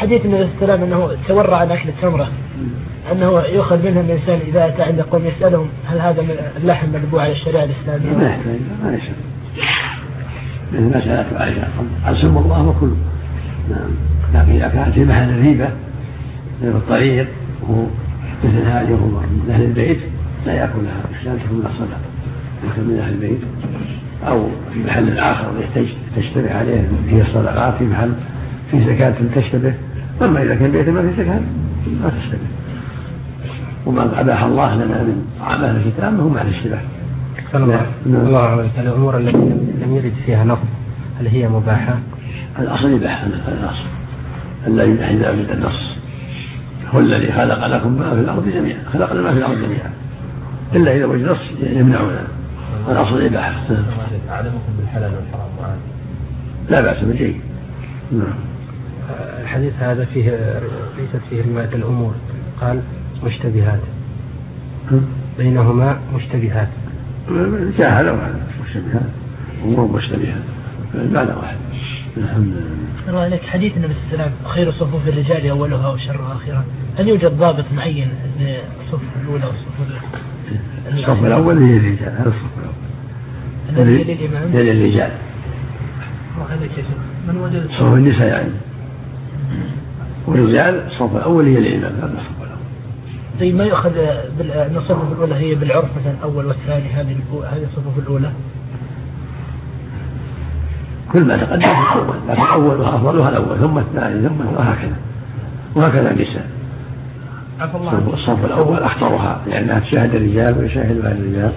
حديث النبي صلى الله عليه وسلم أنه تورع عن أكل التمرة. أنه يؤخذ منها الإنسان إذا أتى عند قوم يسألهم هل هذا من اللحم مذبوح على الشريعة الإسلامية؟ ما يحتاج ما يشاء مثل ما سالت عائشه قال سم الله وكل. نعم. لكن إذا كانت في محل الريبة في الطريق وهو مثل هذه وهو من أهل البيت لا ياكلها الإسلام تكون من الصدقه ياكل من أهل البيت. أو في محل آخر تشتبه عليه فيه الصدقات في محل في زكاة تشتبه أما إذا كان بيت ما في زكاه ما تشتبه وما اباح الله لنا من طعام أهل الكتاب هو مع الاشتباه الله نعم. الله عليك الأمور التي لم يرد فيها نص هل هي مباحة؟ الأصل يباح الأصل. أن لا يباح اذا وجد النص. هو الذي خلق لكم ما في الأرض جميعا. خلق لنا ما في الأرض جميعا. إلا إذا وجد نص يمنعنا. الأصل الاباحه أعلمكم بالحلال والحرام. لا بأس بالجيد. نعم. الحديث هذا فيه ليست فيه رواية الأمور. قال مشتبهات. بينهما مشتبهات. جاء هذا مشتبهات. أمور مشتبهات. المعنى واحد. الحمد لله. لك حديث النبي صلى الله عليه وسلم خير صفوف الرجال أولها وشرها آخرها. هل يوجد ضابط معين للصف الأولى والصف الصف الأول هي الرجال. هذا الصف الأول. الذي للامام للرجال وهذا كيف؟ من وجد صف النساء يعني. والرجال الصف الأول هي الإمام هذا الصف الأول طيب ما يؤخذ الصفوف الأولى هي بالعرف مثلا الأول والثاني هذه هذه الصفوف الأولى؟ كل ما تقدم في الأول لكن اولها افضلها الأول ثم الثاني ثم وهكذا. وهكذا النساء. الصف الأول أخطرها لأنها تشاهد الرجال ويشاهدها الرجال.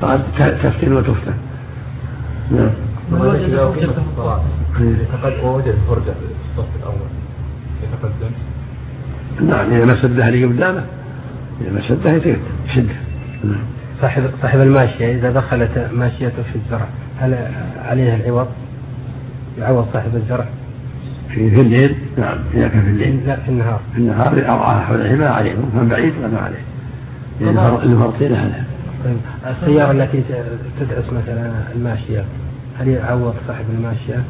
فقد تفتن وتفتن. نعم. ووجد فرجة. في الصف الأول يتقدم؟ نعم إذا ما سدها اللي قدامه إذا ما سدها يشده نعم. صاحب صاحب الماشية إذا دخلت ماشيته في الزرع هل عليها العوض؟ يعوض صاحب الزرع. في في الليل؟ نعم اذا كان في الليل. لا في النهار. في النهار أرعى حول الحمى عليه من بعيد فما عليه. المفرطين هذا. طيب السيارة التي تدعس مثلا الماشية هل يعوض صاحب الماشية؟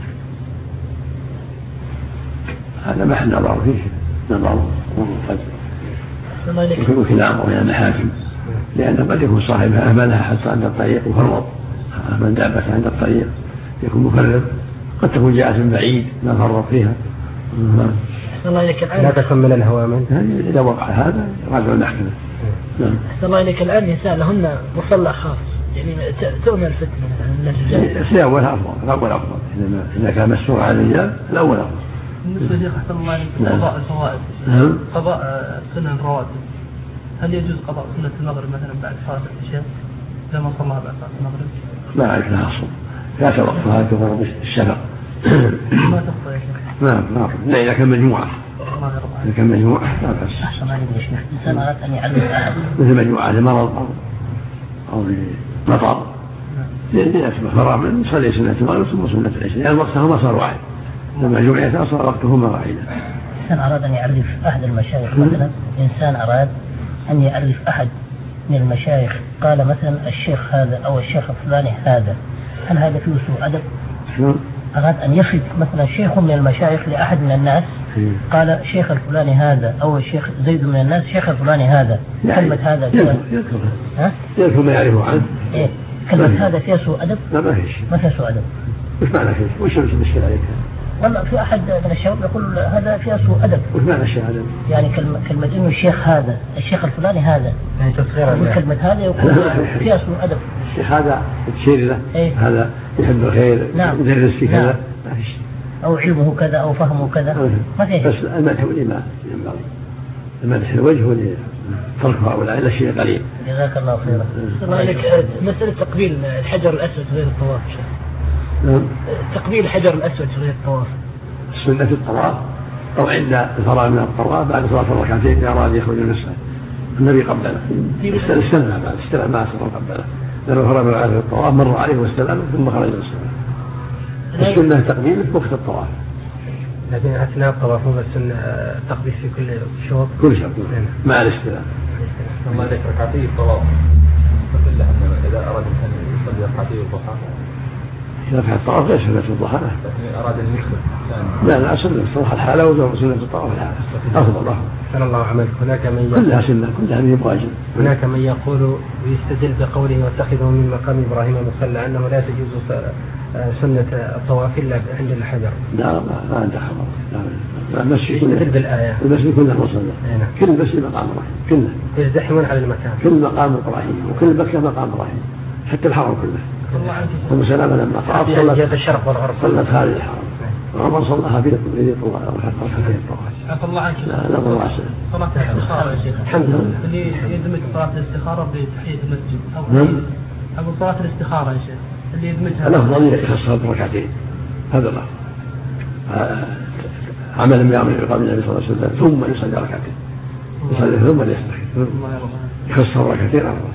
هذا محل نظر فيه نظر قد يكون كلامه إلى المحاكم. لأنه قد يكون صاحبها أهملها حتى عند الطريق وفرط من دابة عند الطريق يكون مفرط. قد تكون جاءت من بعيد ما فرط فيها. الله إليك الآن. لا تكن من الهوامن إذا وقع هذا راجع المحكمة نعم. الله إليك الآن. نساء لهن مصلى خاص. يعني تؤمن الفتنة مثلا من الأول أفضل الأول أفضل. إذا إذا كان مسروع على الرجال الأول أفضل. بالنسبة أحسن الله نعم. قضاء الفوائد. نعم. قضاء آه، سنة الرواتب. هل يجوز قضاء سنة المغرب مثلا بعد صلاة العشاء إذا ما صلاها بعد صلاة المغرب؟ ما أعرف لها أصل لا وقتها كغرب الشفق. ما تخطى يا شيخ. ما ما لا إذا كان مجموعة. إذا كان مجموعة لا بأس. أحسن عليك يا شيخ. الإنسان أراد أن يعلم أحد. مثل مجموعة لمرض أو أو لمطر لنسبة فراغ من يصلي سنة المغرب ثم سنة العشاء. لأن وقتها ما صار واحد. لما جمعت صار وقتهما واحدا إنسان أراد أن يعرف أحد المشايخ مثلا إنسان أراد أن يعرف أحد من المشايخ قال مثلا الشيخ هذا أو الشيخ الفلاني هذا هل هذا فيه سوء أدب؟ أراد أن يصف مثلا شيخ من المشايخ لأحد من الناس قال الشيخ الفلاني هذا أو الشيخ زيد من الناس شيخ الفلاني هذا كلمة هذا فيها ها؟ يذكر ما يعرفه عنه إيه كلمة هذا فيها سوء أدب؟ لا ما فيش ما فيها سوء أدب وش معنى فيه؟ وش المشكلة عليك؟ والله في أحد من الشباب يقول هذا فيها سوء أدب. وش معنى الشهاده؟ يعني كلمه كلمة إنه الشيخ هذا، الشيخ الفلاني هذا. يعني تصغير يقول كلمة هذا يقول فيها سوء أدب. الشيخ هذا تشير له إيه؟ هذا يحب الخير نعم يدرس في كذا نعم. فيش أو علمه كذا أو فهمه كذا ما فيش بس المدح والإيمان ينبغي المدح الوجه وترك هؤلاء الا شيء قليل. جزاك الله خيرا. مسألة تقبيل الحجر الأسود غير الطواف نعم. تقبيل الحجر الاسود غير الطواف. سنة الطواف أو عند الفراغ من الطواف بعد صلاة الركعتين إذا أراد يخرج من المسجد النبي قبله استلم بعد استلم ما أسر قبله لأنه فرغ من الطواف مر عليه واستلم ثم خرج من الصلاة السنة تقديمه وقت الطواف لكن أثناء الطواف هو السنة التقبيل في كل شوط كل شوط نعم. مع الاستلام الله عليك ركعتي الطواف إذا أراد أن يصلي ركعتي الضحى إذا كان الطواف ليس سنة الضحى. أراد أن لا لا سنة الطواف الحالة وسنة الطواف الحالة. أفضل أحسن الله عملك. هناك من كلها سنة كلها من واجب هناك من يقول ويستدل بقوله واتخذوا من مقام إبراهيم مصلى أنه لا تجوز سنة الطواف إلا عند الحجر. لا ما ما عنده خبر لا المسجد كله يستدل بالآية. المسجد كله مصلى أي نعم. كل المسجد مقام إبراهيم. كله. يزدحمون على المكان. كل مقام إبراهيم وكل مكة مقام إبراهيم. حتى الحرم كله. الله أم سلامة لما يعني جهة صلت الشرق والغرب. صلت خارج الحرم وعمر صلىها في في طواف ركعتين طواف عفى الله عنك. لا لا الله واسع صلاة الاستخارة يا شيخ. الحمد لله. اللي يدمج صلاة الاستخارة بتحية المسجد. أو نعم. أقول صلاة الاستخارة يا شيخ. اللي يدمجها. الأفضل يخصها بركعتين هذا الافضل آه، عملا بعمل عقاب النبي صلى الله عليه وسلم ثم يصلي ركعتين. يصلي ثم يستخير الله عنك. يخصها ركعتين افضل